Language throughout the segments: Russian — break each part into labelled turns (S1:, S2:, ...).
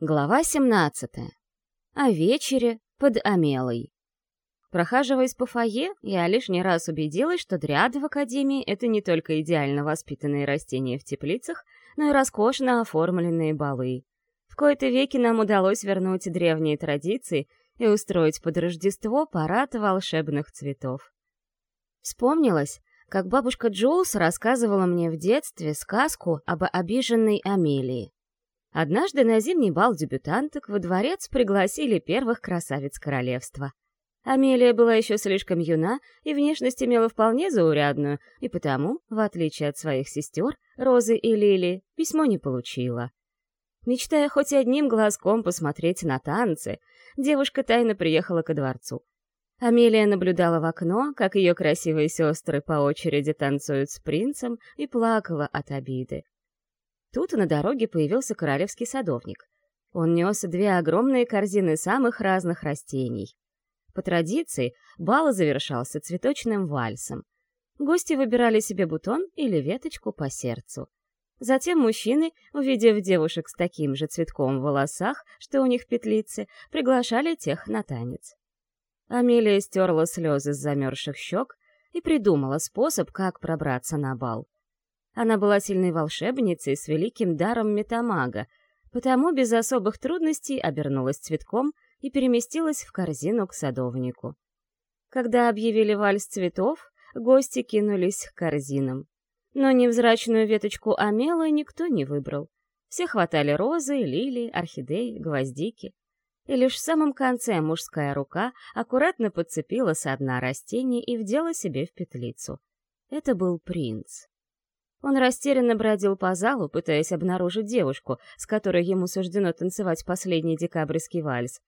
S1: Глава 17. О вечере под Амелой. Прохаживаясь по фойе, я лишний раз убедилась, что дряды в Академии — это не только идеально воспитанные растения в теплицах, но и роскошно оформленные балы. В кои-то веки нам удалось вернуть древние традиции и устроить под Рождество парад волшебных цветов. Вспомнилось, как бабушка Джулс рассказывала мне в детстве сказку об обиженной Амелии. Однажды на зимний бал дебютанток во дворец пригласили первых красавиц королевства. Амелия была еще слишком юна и внешность имела вполне заурядную, и потому, в отличие от своих сестер, Розы и Лили, письмо не получила. Мечтая хоть одним глазком посмотреть на танцы, девушка тайно приехала ко дворцу. Амелия наблюдала в окно, как ее красивые сестры по очереди танцуют с принцем, и плакала от обиды. Тут на дороге появился королевский садовник. Он нес две огромные корзины самых разных растений. По традиции, бал завершался цветочным вальсом. Гости выбирали себе бутон или веточку по сердцу. Затем мужчины, увидев девушек с таким же цветком в волосах, что у них петлицы, приглашали тех на танец. Амелия стерла слезы с замерзших щек и придумала способ, как пробраться на бал. Она была сильной волшебницей с великим даром метамага, потому без особых трудностей обернулась цветком и переместилась в корзину к садовнику. Когда объявили вальс цветов, гости кинулись к корзинам. Но невзрачную веточку амелы никто не выбрал. Все хватали розы, лилии, орхидеи, гвоздики. И лишь в самом конце мужская рука аккуратно подцепила со дна растение и вдела себе в петлицу. Это был принц. Он растерянно бродил по залу, пытаясь обнаружить девушку, с которой ему суждено танцевать последний декабрьский вальс.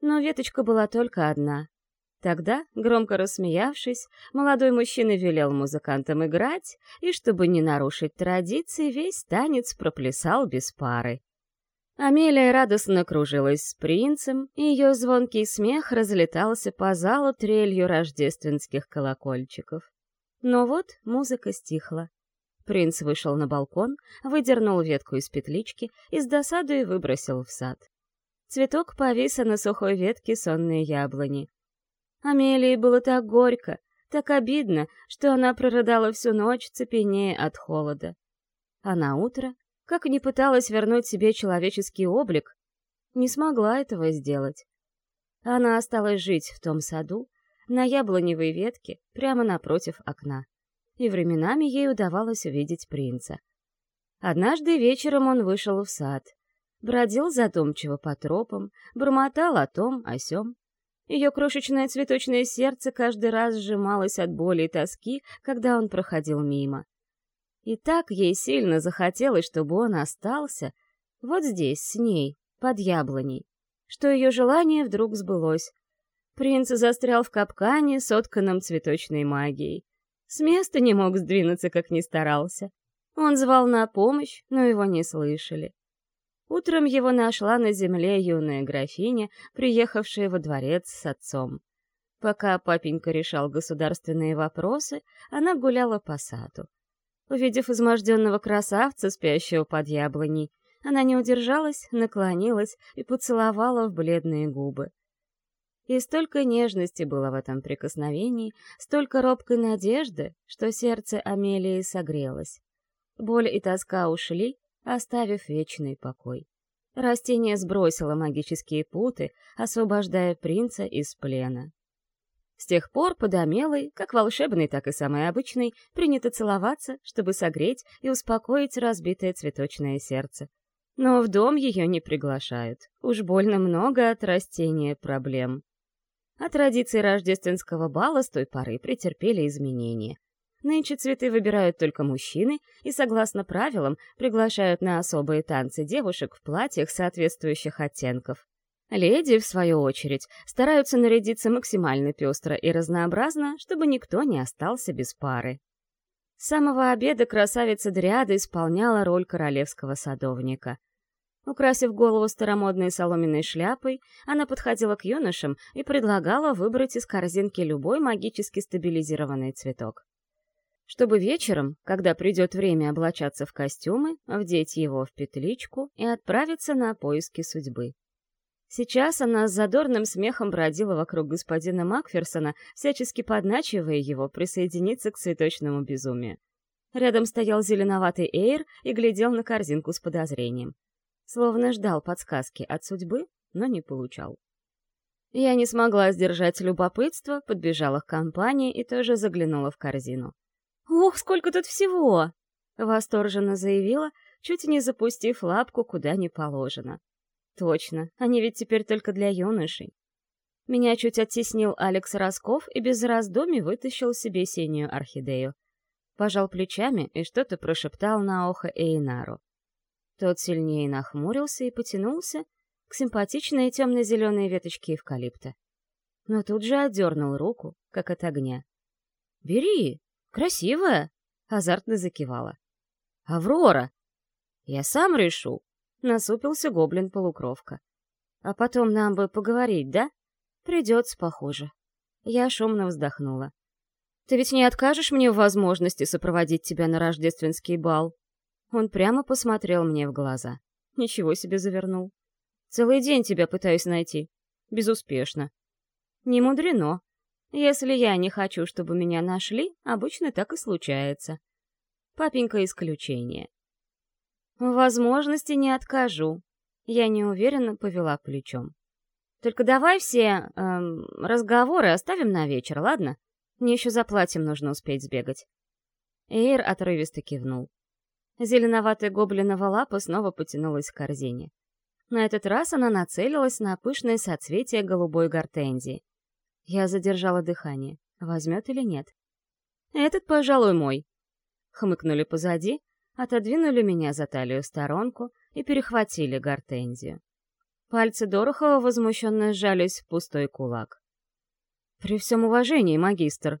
S1: Но веточка была только одна. Тогда, громко рассмеявшись, молодой мужчина велел музыкантам играть, и, чтобы не нарушить традиции, весь танец проплясал без пары. Амелия радостно кружилась с принцем, и ее звонкий смех разлетался по залу трелью рождественских колокольчиков. Но вот музыка стихла. Принц вышел на балкон, выдернул ветку из петлички и с досадой выбросил в сад. Цветок повис на сухой ветке сонной яблони. Амелии было так горько, так обидно, что она прорыдала всю ночь, цепенея от холода. А на утро, как ни пыталась вернуть себе человеческий облик, не смогла этого сделать. Она осталась жить в том саду, на яблоневой ветке, прямо напротив окна и временами ей удавалось увидеть принца. Однажды вечером он вышел в сад, бродил задумчиво по тропам, бормотал о том, о сём. Ее крошечное цветочное сердце каждый раз сжималось от боли и тоски, когда он проходил мимо. И так ей сильно захотелось, чтобы он остался вот здесь, с ней, под яблоней, что ее желание вдруг сбылось. Принц застрял в капкане, сотканном цветочной магией. С места не мог сдвинуться, как ни старался. Он звал на помощь, но его не слышали. Утром его нашла на земле юная графиня, приехавшая во дворец с отцом. Пока папенька решал государственные вопросы, она гуляла по саду. Увидев изможденного красавца, спящего под яблоней, она не удержалась, наклонилась и поцеловала в бледные губы. И столько нежности было в этом прикосновении, столько робкой надежды, что сердце Амелии согрелось. Боль и тоска ушли, оставив вечный покой. Растение сбросило магические путы, освобождая принца из плена. С тех пор под Амелой, как волшебной, так и самой обычной, принято целоваться, чтобы согреть и успокоить разбитое цветочное сердце. Но в дом ее не приглашают. Уж больно много от растения проблем а традиции рождественского бала с той поры претерпели изменения. Нынче цветы выбирают только мужчины и, согласно правилам, приглашают на особые танцы девушек в платьях соответствующих оттенков. Леди, в свою очередь, стараются нарядиться максимально пестро и разнообразно, чтобы никто не остался без пары. С самого обеда красавица Дриада исполняла роль королевского садовника. Украсив голову старомодной соломенной шляпой, она подходила к юношам и предлагала выбрать из корзинки любой магически стабилизированный цветок. чтобы вечером, когда придет время облачаться в костюмы, вдеть его в петличку и отправиться на поиски судьбы. Сейчас она с задорным смехом бродила вокруг господина Макферсона, всячески подначивая его присоединиться к цветочному безумию. Рядом стоял зеленоватый Эйр и глядел на корзинку с подозрением. Словно ждал подсказки от судьбы, но не получал. Я не смогла сдержать любопытство, подбежала к компании и тоже заглянула в корзину. «Ох, сколько тут всего!» — восторженно заявила, чуть не запустив лапку куда не положено. «Точно, они ведь теперь только для юношей». Меня чуть оттеснил Алекс Росков и без раздумий вытащил себе синюю орхидею. Пожал плечами и что-то прошептал на ухо Эйнару. Тот сильнее нахмурился и потянулся к симпатичной темно-зеленой веточке эвкалипта. Но тут же отдернул руку, как от огня. «Бери!» «Красивая!» — азартно закивала. «Аврора!» «Я сам решу!» — насупился гоблин-полукровка. «А потом нам бы поговорить, да?» «Придется, похоже». Я шумно вздохнула. «Ты ведь не откажешь мне в возможности сопроводить тебя на рождественский бал?» Он прямо посмотрел мне в глаза. Ничего себе завернул. «Целый день тебя пытаюсь найти. Безуспешно». «Не мудрено. Если я не хочу, чтобы меня нашли, обычно так и случается. Папенька исключение. В возможности не откажу. Я неуверенно повела плечом. Только давай все эм, разговоры оставим на вечер, ладно? Мне еще за платьем нужно успеть сбегать. Эйр отрывисто кивнул. Зеленоватая гоблинова лапа снова потянулась к корзине. На этот раз она нацелилась на пышное соцветие голубой гортензии. Я задержала дыхание. Возьмет или нет? «Этот, пожалуй, мой». Хмыкнули позади, отодвинули меня за талию сторонку и перехватили гортензию. Пальцы Дорохова возмущенно сжались в пустой кулак. «При всем уважении, магистр,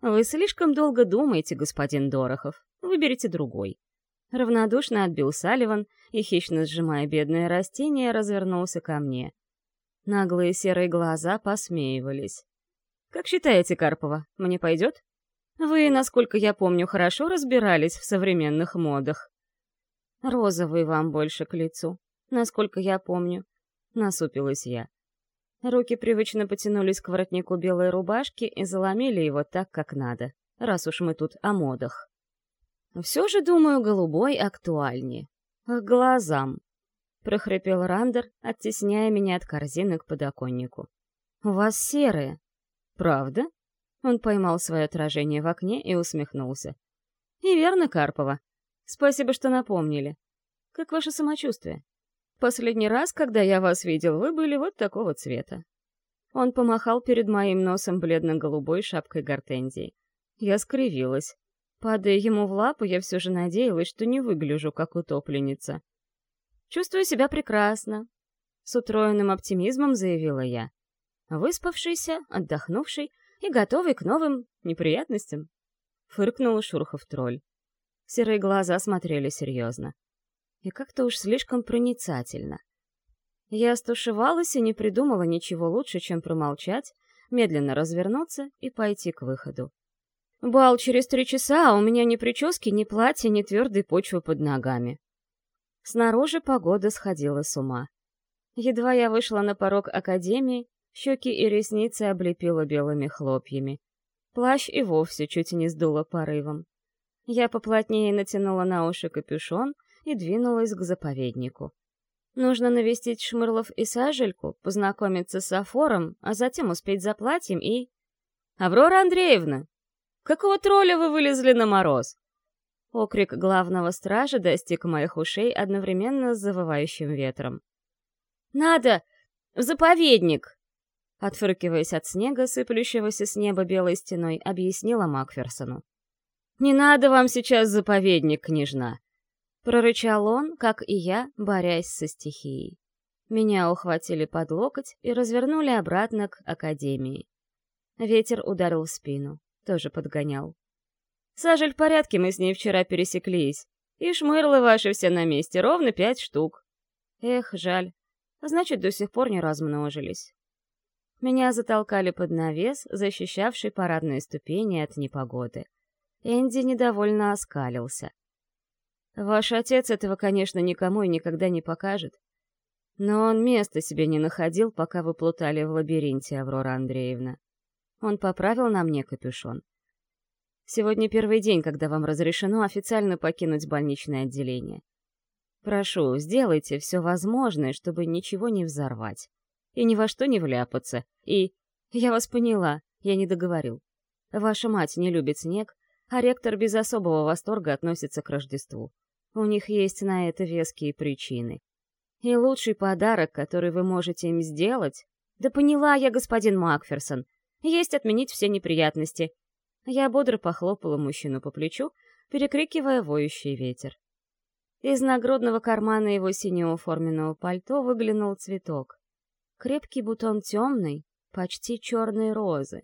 S1: вы слишком долго думаете, господин Дорохов. Выберите другой». Равнодушно отбил Салливан и, хищно сжимая бедное растение, развернулся ко мне. Наглые серые глаза посмеивались. «Как считаете, Карпова, мне пойдет? Вы, насколько я помню, хорошо разбирались в современных модах». «Розовый вам больше к лицу, насколько я помню», — насупилась я. Руки привычно потянулись к воротнику белой рубашки и заломили его так, как надо, раз уж мы тут о модах. Все же, думаю, голубой актуальнее. К глазам прохрипел Рандер, оттесняя меня от корзины к подоконнику. «У вас серые». «Правда?» Он поймал свое отражение в окне и усмехнулся. «И верно, Карпова. Спасибо, что напомнили. Как ваше самочувствие? Последний раз, когда я вас видел, вы были вот такого цвета». Он помахал перед моим носом бледно-голубой шапкой гортензии. Я скривилась. Падая ему в лапу, я все же надеялась, что не выгляжу как утопленница. Чувствую себя прекрасно, с утроенным оптимизмом заявила я. Выспавшийся, отдохнувший и готовый к новым неприятностям. Фыркнул Шурхов-тролль. Серые глаза смотрели серьезно. И как-то уж слишком проницательно. Я стушевалась и не придумала ничего лучше, чем промолчать, медленно развернуться и пойти к выходу. Бал через три часа, а у меня ни прически, ни платья, ни твердой почвы под ногами. Снаружи погода сходила с ума. Едва я вышла на порог академии, щеки и ресницы облепила белыми хлопьями. Плащ и вовсе чуть не сдуло порывом. Я поплотнее натянула на уши капюшон и двинулась к заповеднику. Нужно навестить Шмырлов и Сажельку, познакомиться с Афором, а затем успеть за платьем и... «Аврора Андреевна! Какого тролля вы вылезли на мороз?» Окрик главного стража достиг моих ушей одновременно с завывающим ветром. «Надо! В заповедник!» Отфыркиваясь от снега, сыплющегося с неба белой стеной, объяснила Макферсону. «Не надо вам сейчас заповедник, княжна!» Прорычал он, как и я, борясь со стихией. Меня ухватили под локоть и развернули обратно к академии. Ветер ударил в спину, тоже подгонял. Сажель в порядке, мы с ней вчера пересеклись. И шмырлы ваши все на месте, ровно пять штук. Эх, жаль. Значит, до сих пор не размножились. Меня затолкали под навес, защищавший парадные ступени от непогоды. Энди недовольно оскалился. «Ваш отец этого, конечно, никому и никогда не покажет. Но он места себе не находил, пока вы плутали в лабиринте, Аврора Андреевна. Он поправил на мне капюшон. Сегодня первый день, когда вам разрешено официально покинуть больничное отделение. Прошу, сделайте все возможное, чтобы ничего не взорвать. И ни во что не вляпаться. И... Я вас поняла, я не договорил. Ваша мать не любит снег, а ректор без особого восторга относится к Рождеству. У них есть на это веские причины. И лучший подарок, который вы можете им сделать... Да поняла я, господин Макферсон. Есть отменить все неприятности. Я бодро похлопала мужчину по плечу, перекрикивая воющий ветер. Из нагрудного кармана его синего форменного пальто выглянул цветок. Крепкий бутон темный, почти черной розы.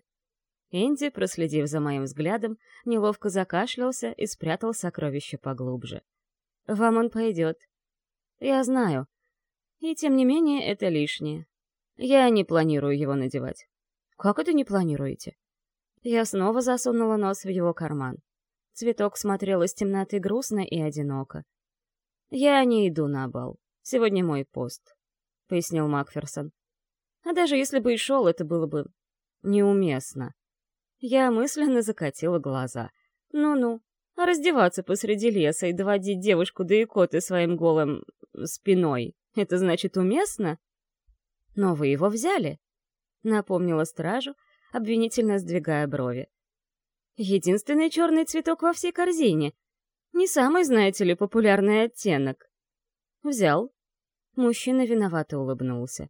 S1: Энди, проследив за моим взглядом, неловко закашлялся и спрятал сокровище поглубже. «Вам он пойдет». «Я знаю. И тем не менее это лишнее. Я не планирую его надевать». «Как это не планируете?» Я снова засунула нос в его карман. Цветок смотрел из темноты грустно и одиноко. «Я не иду на бал. Сегодня мой пост», — пояснил Макферсон. «А даже если бы и шел, это было бы неуместно». Я мысленно закатила глаза. Ну-ну, а раздеваться посреди леса и доводить девушку до икоты своим голым... спиной — это значит уместно? Но вы его взяли, — напомнила стражу, обвинительно сдвигая брови. Единственный черный цветок во всей корзине. Не самый, знаете ли, популярный оттенок. Взял. Мужчина виновато улыбнулся.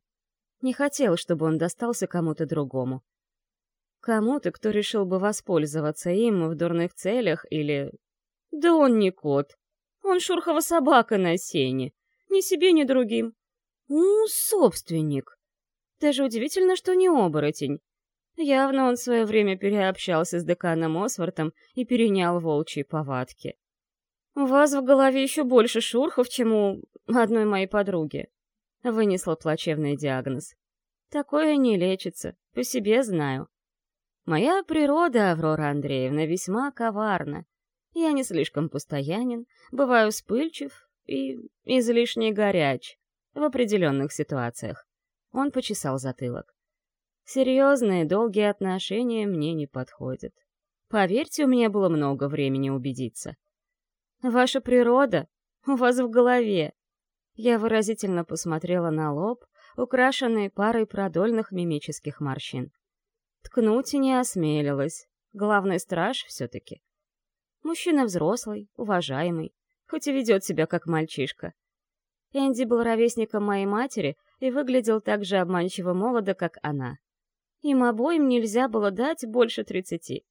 S1: Не хотел, чтобы он достался кому-то другому. Кому-то, кто решил бы воспользоваться им в дурных целях или... Да он не кот. Он шурхова собака на сене. Ни себе, ни другим. Ну, собственник. Даже удивительно, что не оборотень. Явно он в свое время переобщался с деканом Освартом и перенял волчьи повадки. «У вас в голове еще больше шурхов, чем у одной моей подруги», — вынесла плачевный диагноз. «Такое не лечится, по себе знаю. Моя природа, Аврора Андреевна, весьма коварна. Я не слишком постоянен, бываю вспыльчив и излишне горяч в определенных ситуациях. Он почесал затылок. Серьезные, долгие отношения мне не подходят. Поверьте, у меня было много времени убедиться. Ваша природа у вас в голове. Я выразительно посмотрела на лоб, украшенный парой продольных мимических морщин. Ткнуть и не осмелилась. Главный страж все-таки. Мужчина взрослый, уважаемый, хоть и ведет себя как мальчишка. Энди был ровесником моей матери и выглядел так же обманчиво молодо, как она. Им обоим нельзя было дать больше тридцати.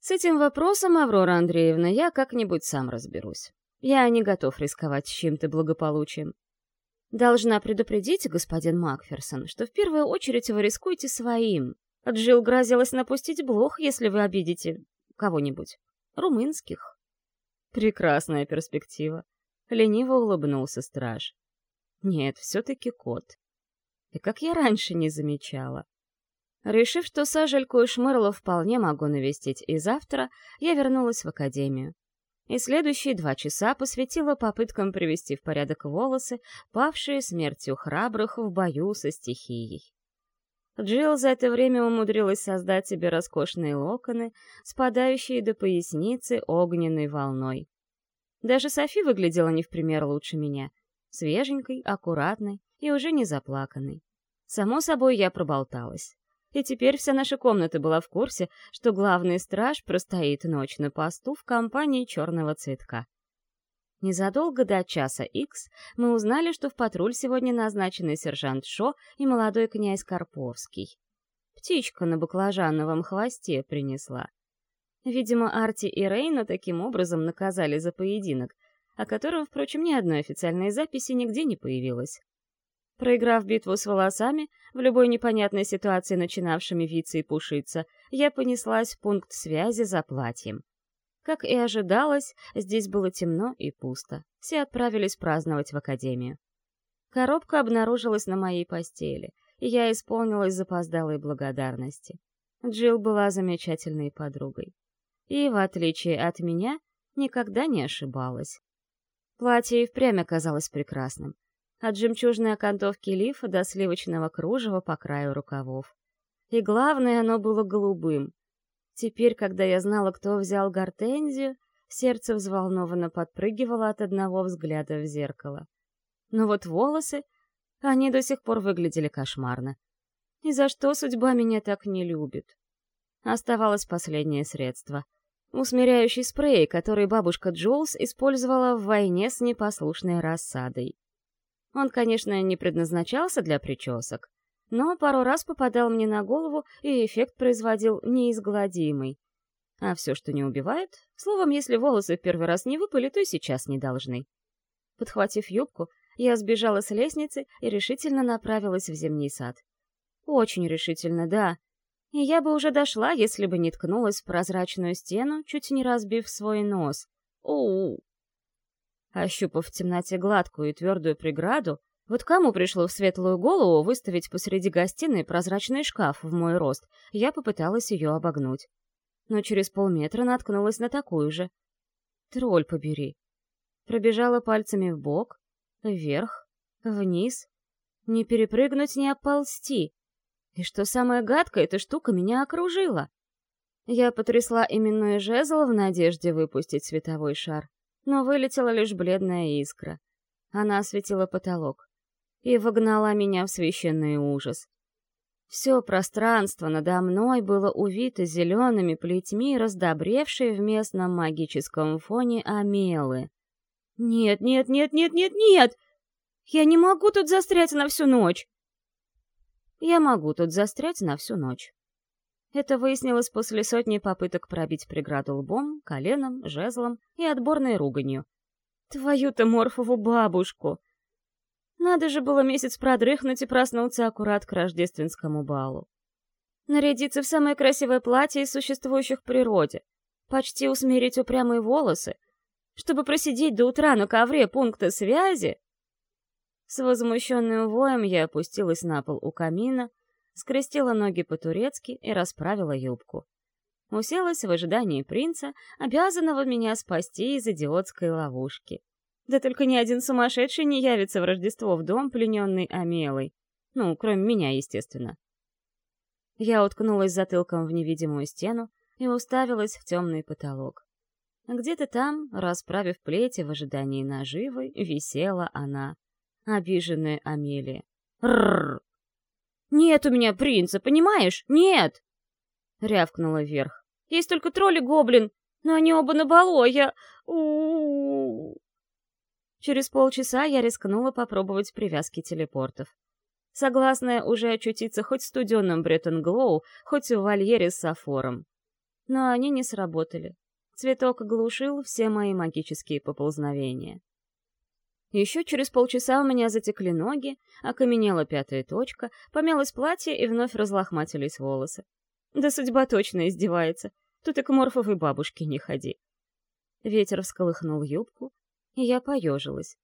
S1: С этим вопросом, Аврора Андреевна, я как-нибудь сам разберусь. Я не готов рисковать чьим-то благополучием. Должна предупредить, господин Макферсон, что в первую очередь вы рискуете своим, Джилл грозилась напустить блох, если вы обидите кого-нибудь. Румынских. Прекрасная перспектива. Лениво улыбнулся страж. Нет, все-таки кот. И как я раньше не замечала. Решив, что Сажельку и Шмырлу вполне могу навестить и завтра, я вернулась в академию. И следующие два часа посвятила попыткам привести в порядок волосы, павшие смертью храбрых в бою со стихией. Джилл за это время умудрилась создать себе роскошные локоны, спадающие до поясницы огненной волной. Даже Софи выглядела не в пример лучше меня. Свеженькой, аккуратной и уже не заплаканной. Само собой, я проболталась. И теперь вся наша комната была в курсе, что главный страж простоит ночь на посту в компании черного цветка. Незадолго до часа X мы узнали, что в патруль сегодня назначены сержант Шо и молодой князь Карповский. Птичка на баклажановом хвосте принесла. Видимо, Арти и Рейна таким образом наказали за поединок, о котором, впрочем, ни одной официальной записи нигде не появилось. Проиграв битву с волосами, в любой непонятной ситуации начинавшими виться и пушиться, я понеслась в пункт связи за платьем. Как и ожидалось, здесь было темно и пусто. Все отправились праздновать в академию. Коробка обнаружилась на моей постели, и я исполнилась запоздалой благодарности. Джилл была замечательной подругой. И, в отличие от меня, никогда не ошибалась. Платье и впрямь оказалось прекрасным. От жемчужной окантовки лифа до сливочного кружева по краю рукавов. И главное, оно было голубым. Теперь, когда я знала, кто взял гортензию, сердце взволнованно подпрыгивало от одного взгляда в зеркало. Но вот волосы, они до сих пор выглядели кошмарно. И за что судьба меня так не любит? Оставалось последнее средство. Усмиряющий спрей, который бабушка Джулс использовала в войне с непослушной рассадой. Он, конечно, не предназначался для причесок, но пару раз попадал мне на голову, и эффект производил неизгладимый. А все, что не убивает, словом, если волосы в первый раз не выпали, то и сейчас не должны. Подхватив юбку, я сбежала с лестницы и решительно направилась в зимний сад. Очень решительно, да. И я бы уже дошла, если бы не ткнулась в прозрачную стену, чуть не разбив свой нос. Оу! Ощупав в темноте гладкую и твердую преграду, вот кому пришло в светлую голову выставить посреди гостиной прозрачный шкаф в мой рост, я попыталась ее обогнуть. Но через полметра наткнулась на такую же. Тролль побери. Пробежала пальцами в бок, вверх, вниз. Не перепрыгнуть, не оползти. И что самое гадкое, эта штука меня окружила. Я потрясла именной жезл в надежде выпустить световой шар, но вылетела лишь бледная искра. Она осветила потолок и вогнала меня в священный ужас. Все пространство надо мной было увито зелеными плетьми, раздобревшие в местном магическом фоне амелы. «Нет, нет, нет, нет, нет, нет! Я не могу тут застрять на всю ночь!» Я могу тут застрять на всю ночь. Это выяснилось после сотни попыток пробить преграду лбом, коленом, жезлом и отборной руганью. Твою-то морфову бабушку! Надо же было месяц продрыхнуть и проснуться аккурат к рождественскому балу. Нарядиться в самое красивое платье из существующих в природе, почти усмирить упрямые волосы, чтобы просидеть до утра на ковре пункта связи с возмущенным воем я опустилась на пол у камина, скрестила ноги по-турецки и расправила юбку. Уселась в ожидании принца, обязанного меня спасти из идиотской ловушки. Да только ни один сумасшедший не явится в Рождество в дом, плененный Амелой. Ну, кроме меня, естественно. Я уткнулась затылком в невидимую стену и уставилась в темный потолок. Где-то там, расправив плети в ожидании наживы, висела она — обиженная Амелия. «Рррр! Нет у меня принца, понимаешь? Нет!» Рявкнула вверх. «Есть только тролль и гоблин, но они оба на балу, а я... -у, Через полчаса я рискнула попробовать привязки телепортов. Согласная уже очутиться хоть в студенном Бреттон-Глоу, хоть в вольере с Сафором. Но они не сработали. Цветок глушил все мои магические поползновения. Еще через полчаса у меня затекли ноги, окаменела пятая точка, помялось платье и вновь разлохматились волосы. Да судьба точно издевается. Тут и к морфовой бабушке не ходи. Ветер всколыхнул юбку, и я поежилась.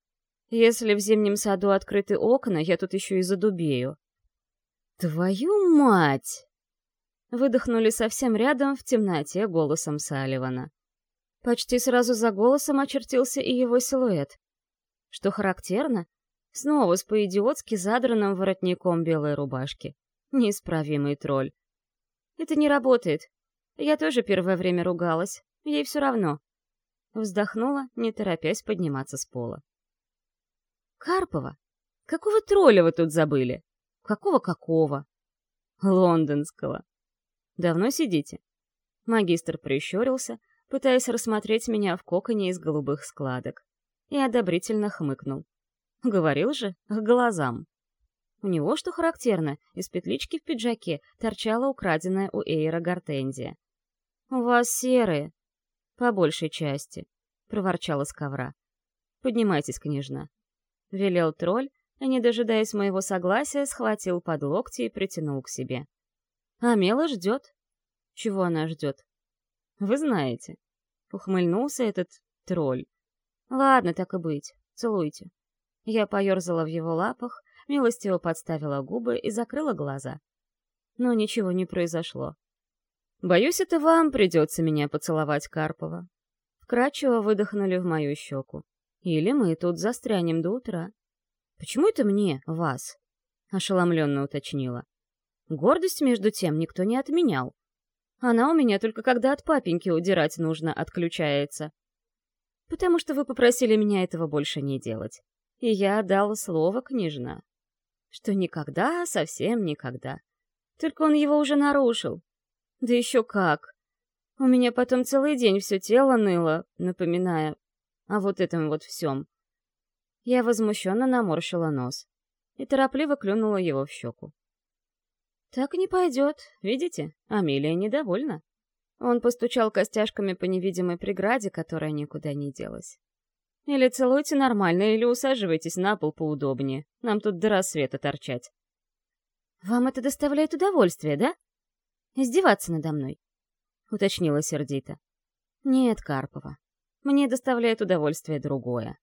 S1: Если в зимнем саду открыты окна, я тут еще и задубею. «Твою мать!» Выдохнули совсем рядом в темноте голосом Салливана. Почти сразу за голосом очертился и его силуэт. Что характерно, снова с по-идиотски задранным воротником белой рубашки. Неисправимый тролль. Это не работает. Я тоже первое время ругалась. Ей все равно. Вздохнула, не торопясь подниматься с пола. Карпова? Какого тролля вы тут забыли? Какого-какого? Лондонского. Давно сидите? Магистр прищурился, пытаясь рассмотреть меня в коконе из голубых складок и одобрительно хмыкнул. Говорил же, к глазам. У него, что характерно, из петлички в пиджаке торчала украденная у Эйра гортензия. «У вас серые, по большей части», — проворчала с ковра. «Поднимайтесь, княжна», — велел тролль, а, не дожидаясь моего согласия, схватил под локти и притянул к себе. «А Мела ждет». «Чего она ждет?» «Вы знаете», — ухмыльнулся этот тролль. Ладно, так и быть. Целуйте. Я поерзала в его лапах, милостиво подставила губы и закрыла глаза. Но ничего не произошло. Боюсь, это вам придется меня поцеловать, Карпова. Вкрадчиво выдохнули в мою щеку. Или мы тут застрянем до утра. Почему это мне, вас? Ошеломленно уточнила. Гордость, между тем, никто не отменял. Она у меня только когда от папеньки удирать нужно, отключается. Потому что вы попросили меня этого больше не делать. И я дала слово, княжна, что никогда, совсем никогда. Только он его уже нарушил. Да еще как. У меня потом целый день все тело ныло, напоминая о вот этом вот всем. Я возмущенно наморщила нос и торопливо клюнула его в щеку. «Так не пойдет, видите? Амелия недовольна». Он постучал костяшками по невидимой преграде, которая никуда не делась. «Или целуйте нормально, или усаживайтесь на пол поудобнее. Нам тут до рассвета торчать». «Вам это доставляет удовольствие, да? Издеваться надо мной?» — уточнила сердито. «Нет, Карпова, мне доставляет удовольствие другое».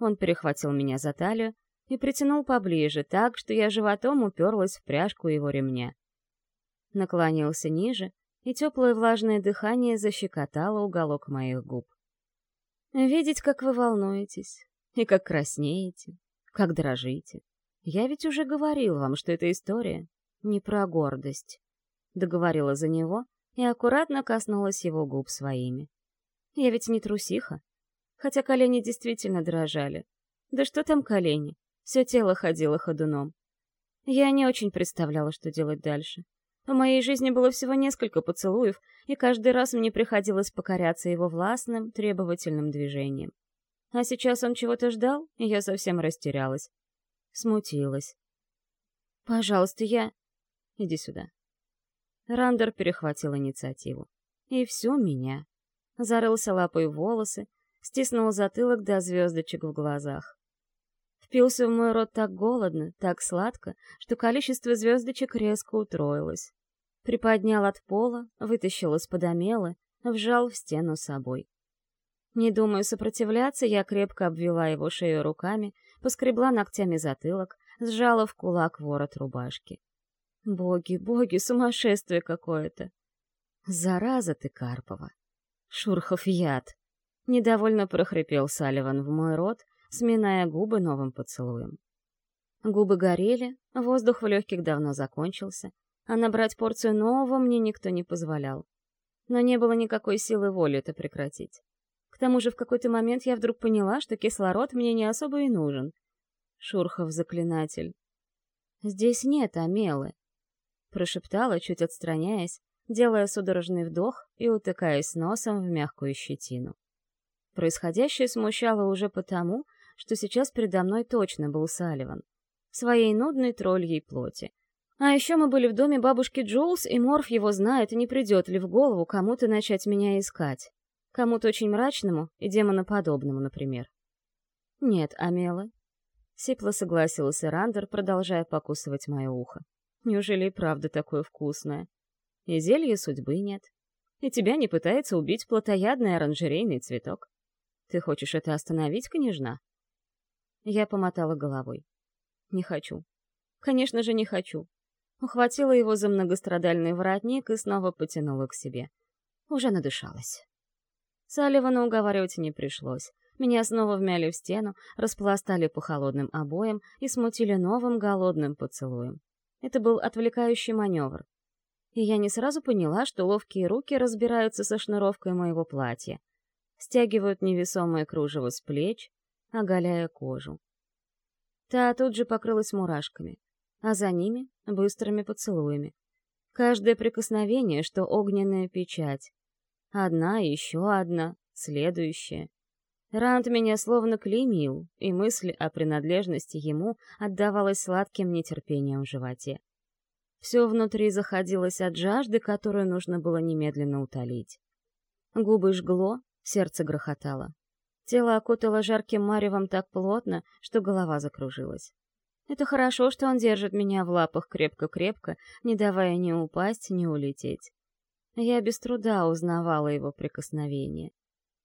S1: Он перехватил меня за талию и притянул поближе, так, что я животом уперлась в пряжку его ремня. Наклонился ниже, и теплое влажное дыхание защекотало уголок моих губ. «Видеть, как вы волнуетесь, и как краснеете, как дрожите. Я ведь уже говорил вам, что эта история не про гордость», — договорила за него и аккуратно коснулась его губ своими. «Я ведь не трусиха, хотя колени действительно дрожали. Да что там колени? Все тело ходило ходуном. Я не очень представляла, что делать дальше. В моей жизни было всего несколько поцелуев, и каждый раз мне приходилось покоряться его властным, требовательным движением. А сейчас он чего-то ждал, и я совсем растерялась. Смутилась. «Пожалуйста, я...» «Иди сюда». Рандер перехватил инициативу. И всю меня. Зарылся лапой в волосы, стиснул затылок до звездочек в глазах. Впился в мой рот так голодно, так сладко, что количество звездочек резко утроилось. Приподнял от пола, вытащил из-под омела, вжал в стену собой. Не думая сопротивляться, я крепко обвела его шею руками, поскребла ногтями затылок, сжала в кулак ворот рубашки. Боги, боги, сумасшествие какое-то! Зараза ты, Карпова! Шурхов яд! Недовольно прохрипел Салливан в мой рот, сминая губы новым поцелуем. Губы горели, воздух в легких давно закончился, а набрать порцию нового мне никто не позволял. Но не было никакой силы воли это прекратить. К тому же в какой-то момент я вдруг поняла, что кислород мне не особо и нужен. Шурхов заклинатель. «Здесь нет Амелы», — прошептала, чуть отстраняясь, делая судорожный вдох и утыкаясь носом в мягкую щетину. Происходящее смущало уже потому, что сейчас передо мной точно был Салливан. В своей нудной тролльей плоти. А еще мы были в доме бабушки Джулс, и Морф его знает, не придет ли в голову кому-то начать меня искать. Кому-то очень мрачному и демоноподобному, например. Нет, Амела. Сипло согласился Рандер, продолжая покусывать мое ухо. Неужели и правда такое вкусное? И зелья судьбы нет. И тебя не пытается убить плотоядный оранжерейный цветок. Ты хочешь это остановить, княжна? Я помотала головой. Не хочу. Конечно же, не хочу. Ухватила его за многострадальный воротник и снова потянула к себе. Уже надышалась. Салливана уговаривать не пришлось. Меня снова вмяли в стену, распластали по холодным обоям и смутили новым голодным поцелуем. Это был отвлекающий маневр. И я не сразу поняла, что ловкие руки разбираются со шнуровкой моего платья. Стягивают невесомое кружево с плеч, оголяя кожу. Та тут же покрылась мурашками, а за ними — быстрыми поцелуями. Каждое прикосновение, что огненная печать. Одна, еще одна, следующая. Рант меня словно клеймил, и мысль о принадлежности ему отдавалась сладким нетерпением в животе. Все внутри заходилось от жажды, которую нужно было немедленно утолить. Губы жгло, сердце грохотало. Тело окутало жарким маревом так плотно, что голова закружилась. Это хорошо, что он держит меня в лапах крепко-крепко, не давая ни упасть, ни улететь. Я без труда узнавала его прикосновение.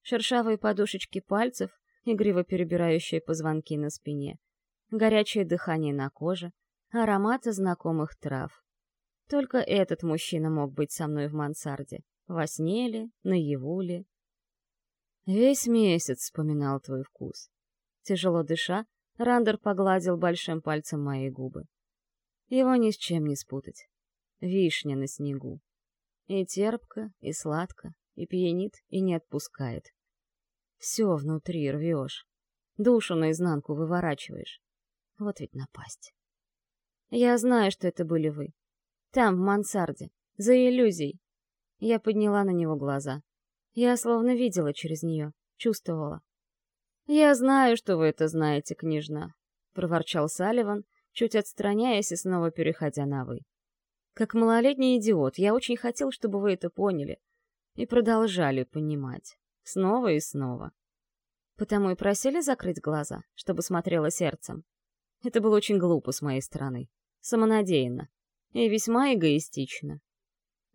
S1: Шершавые подушечки пальцев, игриво перебирающие позвонки на спине, горячее дыхание на коже, ароматы знакомых трав. Только этот мужчина мог быть со мной в мансарде. Во сне ли, наяву ли. Весь месяц вспоминал твой вкус. Тяжело дыша, Рандер погладил большим пальцем мои губы. Его ни с чем не спутать. Вишня на снегу. И терпко, и сладко, и пьянит, и не отпускает. Все внутри рвешь. Душу наизнанку выворачиваешь. Вот ведь напасть. Я знаю, что это были вы. Там, в мансарде, за иллюзией. Я подняла на него глаза. Я словно видела через нее, чувствовала. «Я знаю, что вы это знаете, княжна», — проворчал Салливан, чуть отстраняясь и снова переходя на «вы». «Как малолетний идиот, я очень хотел, чтобы вы это поняли. И продолжали понимать. Снова и снова. Потому и просили закрыть глаза, чтобы смотрело сердцем. Это было очень глупо с моей стороны. Самонадеянно. И весьма эгоистично.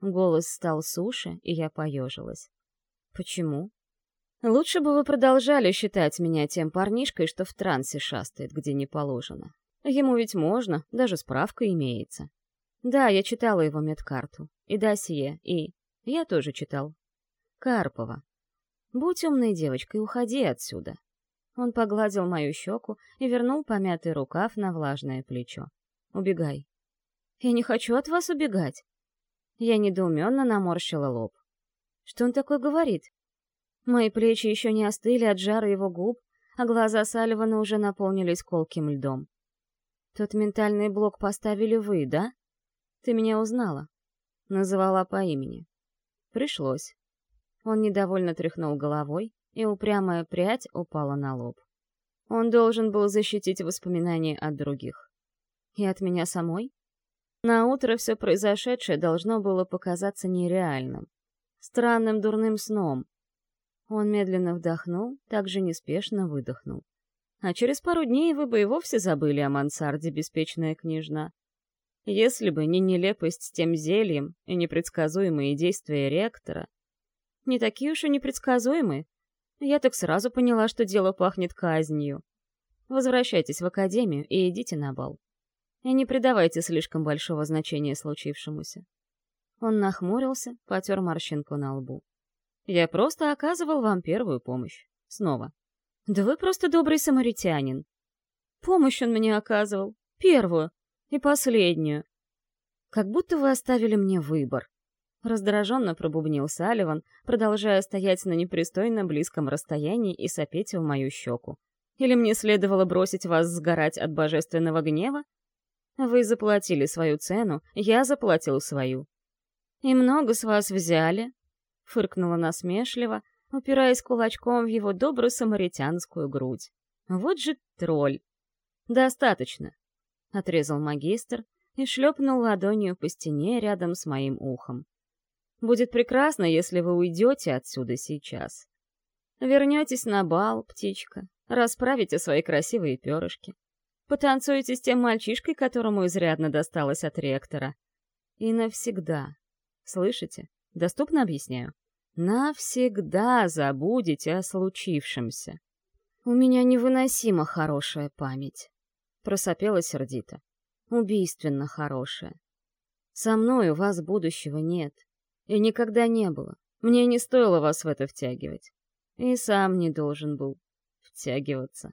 S1: Голос стал суше, и я поежилась. Почему? Лучше бы вы продолжали считать меня тем парнишкой, что в трансе шастает, где не положено. Ему ведь можно, даже справка имеется. Да, я читала его медкарту. И досье, и... Я тоже читал. Карпова. Будь умной девочкой, уходи отсюда. Он погладил мою щеку и вернул помятый рукав на влажное плечо. Убегай. Я не хочу от вас убегать. Я недоуменно наморщила лоб. Что он такое говорит? Мои плечи еще не остыли от жара его губ, а глаза Салливана уже наполнились колким льдом. Тот ментальный блок поставили вы, да? Ты меня узнала. Называла по имени. Пришлось. Он недовольно тряхнул головой, и упрямая прядь упала на лоб. Он должен был защитить воспоминания от других. И от меня самой? На утро все произошедшее должно было показаться нереальным, странным дурным сном. Он медленно вдохнул, также неспешно выдохнул. А через пару дней вы бы и вовсе забыли о мансарде, беспечная княжна. Если бы не нелепость с тем зельем и непредсказуемые действия ректора, не такие уж и непредсказуемые, я так сразу поняла, что дело пахнет казнью. Возвращайтесь в академию и идите на бал и не придавайте слишком большого значения случившемуся. Он нахмурился, потер морщинку на лбу. Я просто оказывал вам первую помощь. Снова. Да вы просто добрый самаритянин. Помощь он мне оказывал. Первую. И последнюю. Как будто вы оставили мне выбор. Раздраженно пробубнил Салливан, продолжая стоять на непристойно близком расстоянии и сопеть в мою щеку. Или мне следовало бросить вас сгорать от божественного гнева? Вы заплатили свою цену, я заплатил свою. И много с вас взяли, фыркнула насмешливо, упираясь кулачком в его добрую самаритянскую грудь. Вот же тролль. Достаточно, отрезал магистр и шлепнул ладонью по стене рядом с моим ухом. Будет прекрасно, если вы уйдете отсюда сейчас. Вернетесь на бал, птичка, расправите свои красивые перышки. Потанцуете с тем мальчишкой, которому изрядно досталось от ректора. И навсегда. Слышите? Доступно объясняю? Навсегда забудете о случившемся. У меня невыносимо хорошая память. Просопела сердито. Убийственно хорошая. Со мной у вас будущего нет. И никогда не было. Мне не стоило вас в это втягивать. И сам не должен был втягиваться.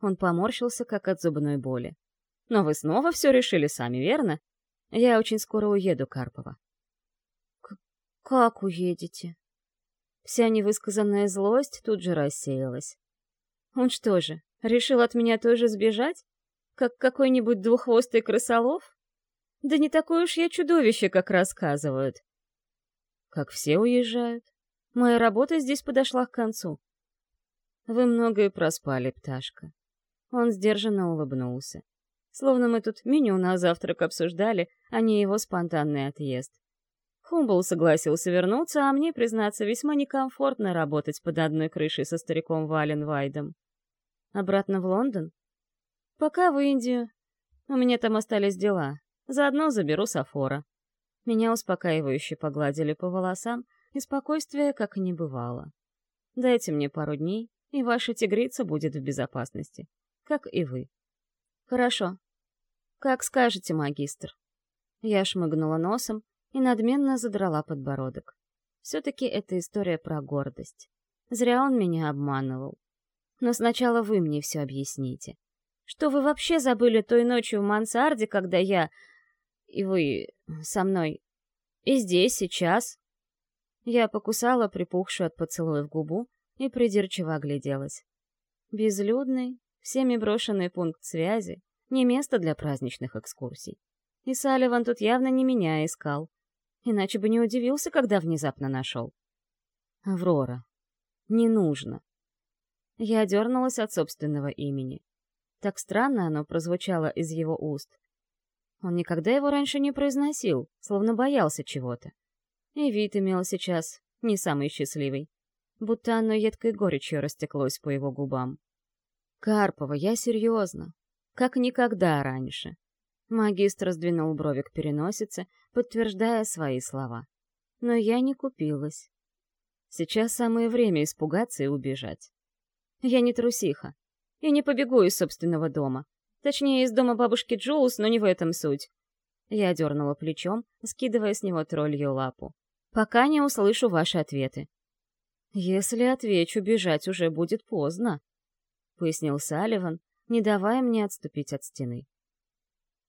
S1: Он поморщился, как от зубной боли. «Но вы снова все решили сами, верно? Я очень скоро уеду, Карпова». «Как уедете?» Вся невысказанная злость тут же рассеялась. «Он что же, решил от меня тоже сбежать? Как какой-нибудь двуххвостый крысолов? Да не такое уж я чудовище, как рассказывают. Как все уезжают. Моя работа здесь подошла к концу. Вы многое проспали, пташка. Он сдержанно улыбнулся. Словно мы тут меню на завтрак обсуждали, а не его спонтанный отъезд. Хумбл согласился вернуться, а мне, признаться, весьма некомфортно работать под одной крышей со стариком Валенвайдом. Обратно в Лондон? Пока в Индию. У меня там остались дела. Заодно заберу Сафора. Меня успокаивающе погладили по волосам, и спокойствия как и не бывало. Дайте мне пару дней, и ваша тигрица будет в безопасности как и вы. Хорошо. Как скажете, магистр. Я шмыгнула носом и надменно задрала подбородок. Все-таки это история про гордость. Зря он меня обманывал. Но сначала вы мне все объясните. Что вы вообще забыли той ночью в мансарде, когда я... И вы со мной... И здесь, сейчас. Я покусала припухшую от поцелуев губу и придирчиво огляделась. Безлюдный, всеми брошенный пункт связи, не место для праздничных экскурсий. И Салливан тут явно не меня искал. Иначе бы не удивился, когда внезапно нашел. Аврора. Не нужно. Я дернулась от собственного имени. Так странно оно прозвучало из его уст. Он никогда его раньше не произносил, словно боялся чего-то. И вид имел сейчас не самый счастливый, будто оно едкой горечью растеклось по его губам. «Карпова, я серьезно. Как никогда раньше». Магистр сдвинул брови к переносице, подтверждая свои слова. Но я не купилась. Сейчас самое время испугаться и убежать. Я не трусиха. И не побегу из собственного дома. Точнее, из дома бабушки Джоус, но не в этом суть. Я дернула плечом, скидывая с него троллью лапу. Пока не услышу ваши ответы. Если отвечу, бежать уже будет поздно, пояснил Салливан, не давая мне отступить от стены.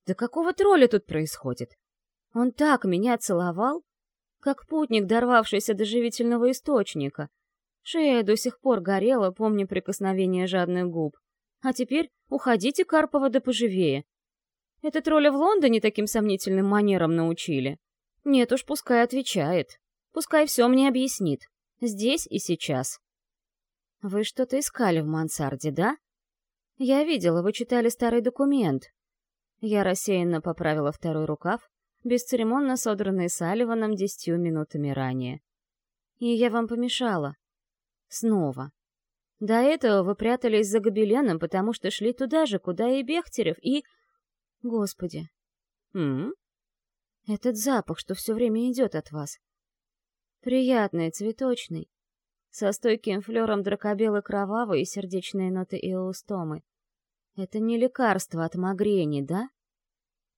S1: Да какого тролля тут происходит? Он так меня целовал, как путник, дорвавшийся до живительного источника. Шея до сих пор горела, помня прикосновение жадных губ. А теперь уходите, Карпова, да поживее. Это тролля в Лондоне таким сомнительным манерам научили. Нет уж, пускай отвечает. Пускай все мне объяснит. Здесь и сейчас. Вы что-то искали в мансарде, да? Я видела, вы читали старый документ. Я рассеянно поправила второй рукав, бесцеремонно содранный Салливаном десятью минутами ранее. И я вам помешала. Снова. До этого вы прятались за гобеленом, потому что шли туда же, куда и Бехтерев, и... Господи. М? Этот запах, что все время идет от вас. Приятный, цветочный. Со стойким флером дракобелы кровавой и сердечные ноты иостомы. Это не лекарство от магрени, да?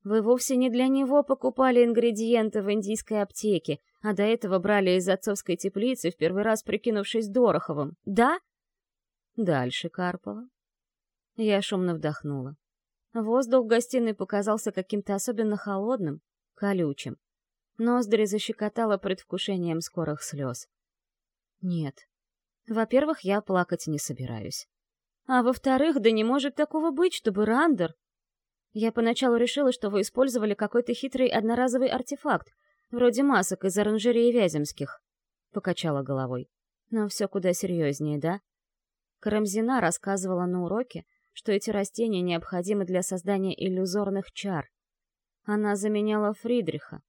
S1: Вы вовсе не для него покупали ингредиенты в индийской аптеке, а до этого брали из отцовской теплицы, в первый раз прикинувшись Дороховым, да? Дальше Карпова. Я шумно вдохнула. Воздух в гостиной показался каким-то особенно холодным, колючим. Ноздри защекотало предвкушением скорых слез. Нет. Во-первых, я плакать не собираюсь. А во-вторых, да не может такого быть, чтобы Рандер... Я поначалу решила, что вы использовали какой-то хитрый одноразовый артефакт, вроде масок из оранжереи Вяземских. Покачала головой. Но все куда серьезнее, да? Карамзина рассказывала на уроке, что эти растения необходимы для создания иллюзорных чар. Она заменяла Фридриха.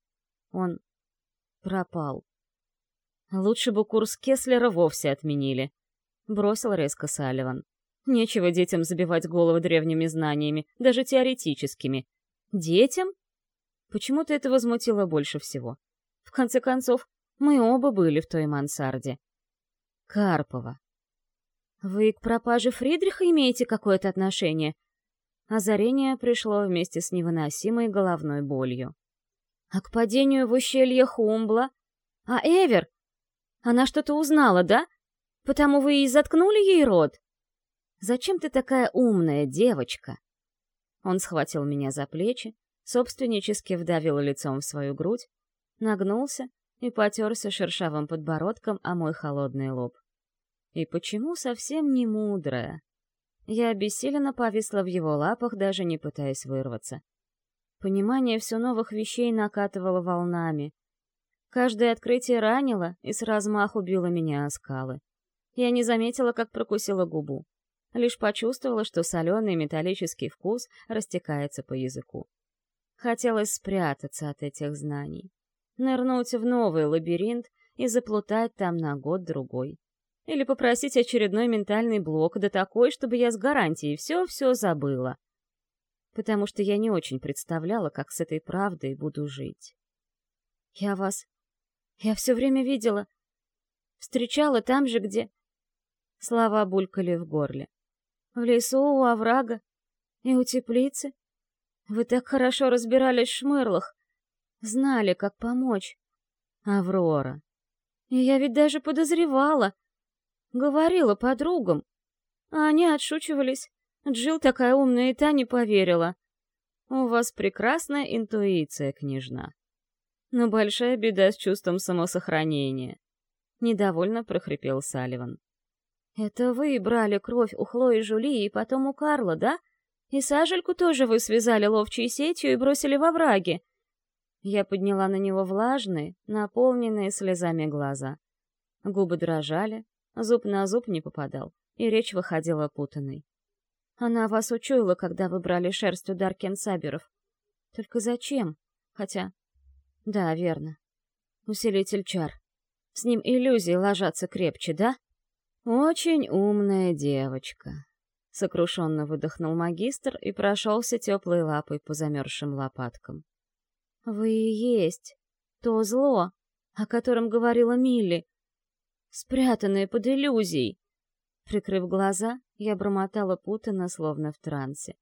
S1: Он пропал. Лучше бы курс Кеслера вовсе отменили. Бросил резко Салливан. Нечего детям забивать головы древними знаниями, даже теоретическими. Детям? Почему-то это возмутило больше всего. В конце концов, мы оба были в той мансарде. Карпова. «Вы к пропаже Фридриха имеете какое-то отношение?» Озарение пришло вместе с невыносимой головной болью. «А к падению в ущелье Хумбла? А Эвер? Она что-то узнала, да? Потому вы и заткнули ей рот?» «Зачем ты такая умная, девочка?» Он схватил меня за плечи, собственнически вдавил лицом в свою грудь, нагнулся и потерся шершавым подбородком о мой холодный лоб. И почему совсем не мудрая? Я обессиленно повисла в его лапах, даже не пытаясь вырваться. Понимание все новых вещей накатывало волнами. Каждое открытие ранило и с размаху било меня о скалы. Я не заметила, как прокусила губу. Лишь почувствовала, что соленый металлический вкус растекается по языку. Хотелось спрятаться от этих знаний. Нырнуть в новый лабиринт и заплутать там на год-другой. Или попросить очередной ментальный блок, да такой, чтобы я с гарантией все-все забыла. Потому что я не очень представляла, как с этой правдой буду жить. Я вас... Я все время видела. Встречала там же, где... Слова булькали в горле. В лесу, у оврага и у теплицы. Вы так хорошо разбирались в шмырлах. Знали, как помочь. Аврора. И я ведь даже подозревала. Говорила подругам. А они отшучивались. Джилл такая умная, и та не поверила. У вас прекрасная интуиция, княжна. Но большая беда с чувством самосохранения. Недовольно прохрипел Салливан. «Это вы брали кровь у Хлои Жули и потом у Карла, да? И сажельку тоже вы связали ловчей сетью и бросили во враги?» Я подняла на него влажные, наполненные слезами глаза. Губы дрожали, зуб на зуб не попадал, и речь выходила путанной. Она вас учуяла, когда вы брали шерсть у Даркен Саберов. Только зачем? Хотя... Да, верно. Усилитель чар. С ним иллюзии ложатся крепче, да? Очень умная девочка. Сокрушенно выдохнул магистр и прошелся теплой лапой по замерзшим лопаткам. Вы есть то зло, о котором говорила Милли, спрятанное под иллюзией. Прикрыв глаза, я бормотала путано, словно в трансе.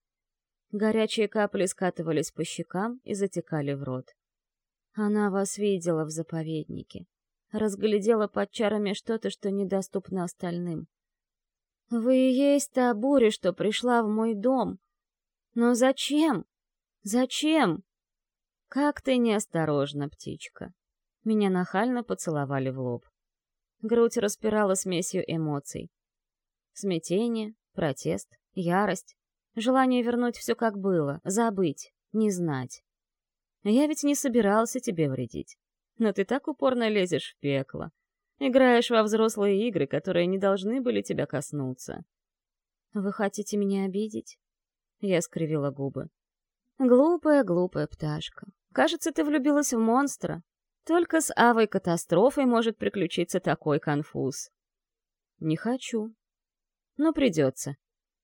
S1: Горячие капли скатывались по щекам и затекали в рот. Она вас видела в заповеднике. Разглядела под чарами что-то, что недоступно остальным. Вы и есть та буря, что пришла в мой дом. Но зачем? Зачем? Как ты неосторожна, птичка. Меня нахально поцеловали в лоб. Грудь распирала смесью эмоций. Смятение, протест, ярость, желание вернуть все как было, забыть, не знать. Я ведь не собирался тебе вредить. Но ты так упорно лезешь в пекло. Играешь во взрослые игры, которые не должны были тебя коснуться. Вы хотите меня обидеть? Я скривила губы. Глупая, глупая пташка. Кажется, ты влюбилась в монстра. Только с Авой катастрофой может приключиться такой конфуз. Не хочу, но придется.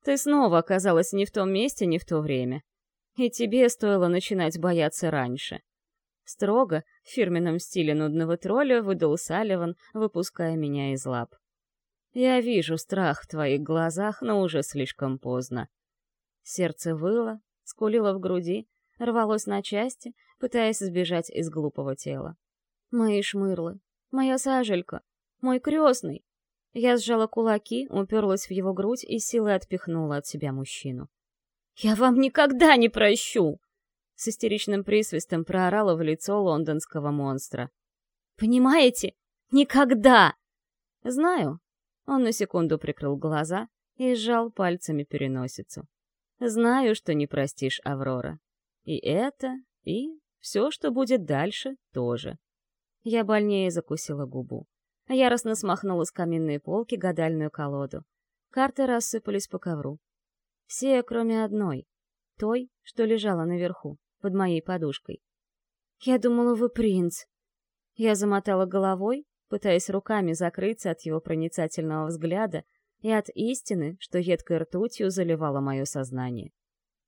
S1: Ты снова оказалась не в том месте, не в то время. И тебе стоило начинать бояться раньше. Строго, в фирменном стиле нудного тролля, выдал Салливан, выпуская меня из лап. Я вижу страх в твоих глазах, но уже слишком поздно. Сердце выло, скулило в груди, рвалось на части, пытаясь сбежать из глупого тела. Мои шмырлы, моя сажелька, мой крестный, я сжала кулаки, уперлась в его грудь и силой отпихнула от себя мужчину. «Я вам никогда не прощу!» С истеричным присвистом проорала в лицо лондонского монстра. «Понимаете? Никогда!» «Знаю». Он на секунду прикрыл глаза и сжал пальцами переносицу. «Знаю, что не простишь, Аврора. И это, и все, что будет дальше, тоже». Я больнее закусила губу. Яростно смахнула с каминной полки гадальную колоду. Карты рассыпались по ковру. Все, кроме одной. Той, что лежала наверху, под моей подушкой. «Я думала, вы принц». Я замотала головой, пытаясь руками закрыться от его проницательного взгляда и от истины, что едкой ртутью заливало мое сознание.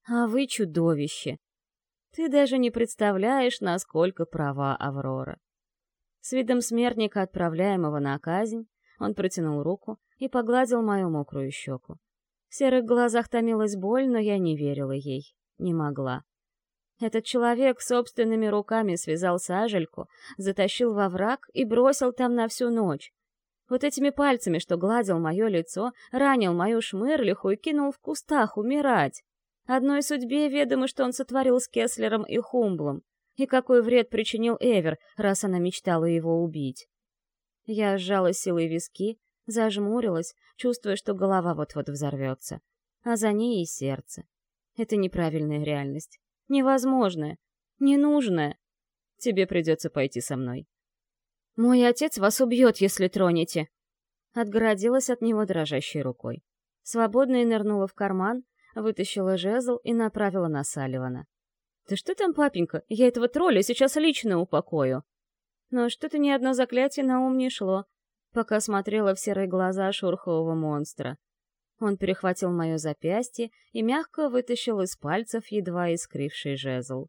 S1: «А вы чудовище! Ты даже не представляешь, насколько права Аврора. С видом смертника, отправляемого на казнь, он протянул руку и погладил мою мокрую щеку. В серых глазах томилась боль, но я не верила ей, не могла. Этот человек собственными руками связал сажельку, затащил во враг и бросил там на всю ночь. Вот этими пальцами, что гладил мое лицо, ранил мою шмырлиху и кинул в кустах умирать. Одной судьбе ведомо, что он сотворил с Кеслером и Хумблом и какой вред причинил Эвер, раз она мечтала его убить. Я сжала силой виски, зажмурилась, чувствуя, что голова вот-вот взорвется, а за ней и сердце. Это неправильная реальность. Невозможная. Ненужная. Тебе придется пойти со мной. «Мой отец вас убьет, если тронете!» Отгородилась от него дрожащей рукой. Свободно и нырнула в карман, вытащила жезл и направила на Салливана. «Да что там, папенька, я этого тролля сейчас лично упокою!» Но что-то ни одно заклятие на ум не шло, пока смотрела в серые глаза шурхового монстра. Он перехватил мое запястье и мягко вытащил из пальцев едва искривший жезл.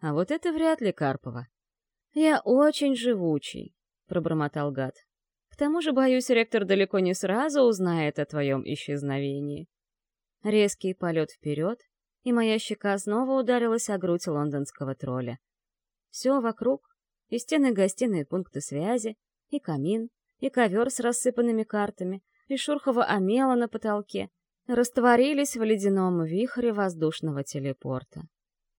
S1: «А вот это вряд ли Карпова». «Я очень живучий», — пробормотал гад. «К тому же, боюсь, ректор далеко не сразу узнает о твоем исчезновении». Резкий полет вперед, и моя щека снова ударилась о грудь лондонского тролля. Все вокруг, и стены гостиной пункты связи, и камин, и ковер с рассыпанными картами, и шурхово омела на потолке, растворились в ледяном вихре воздушного телепорта.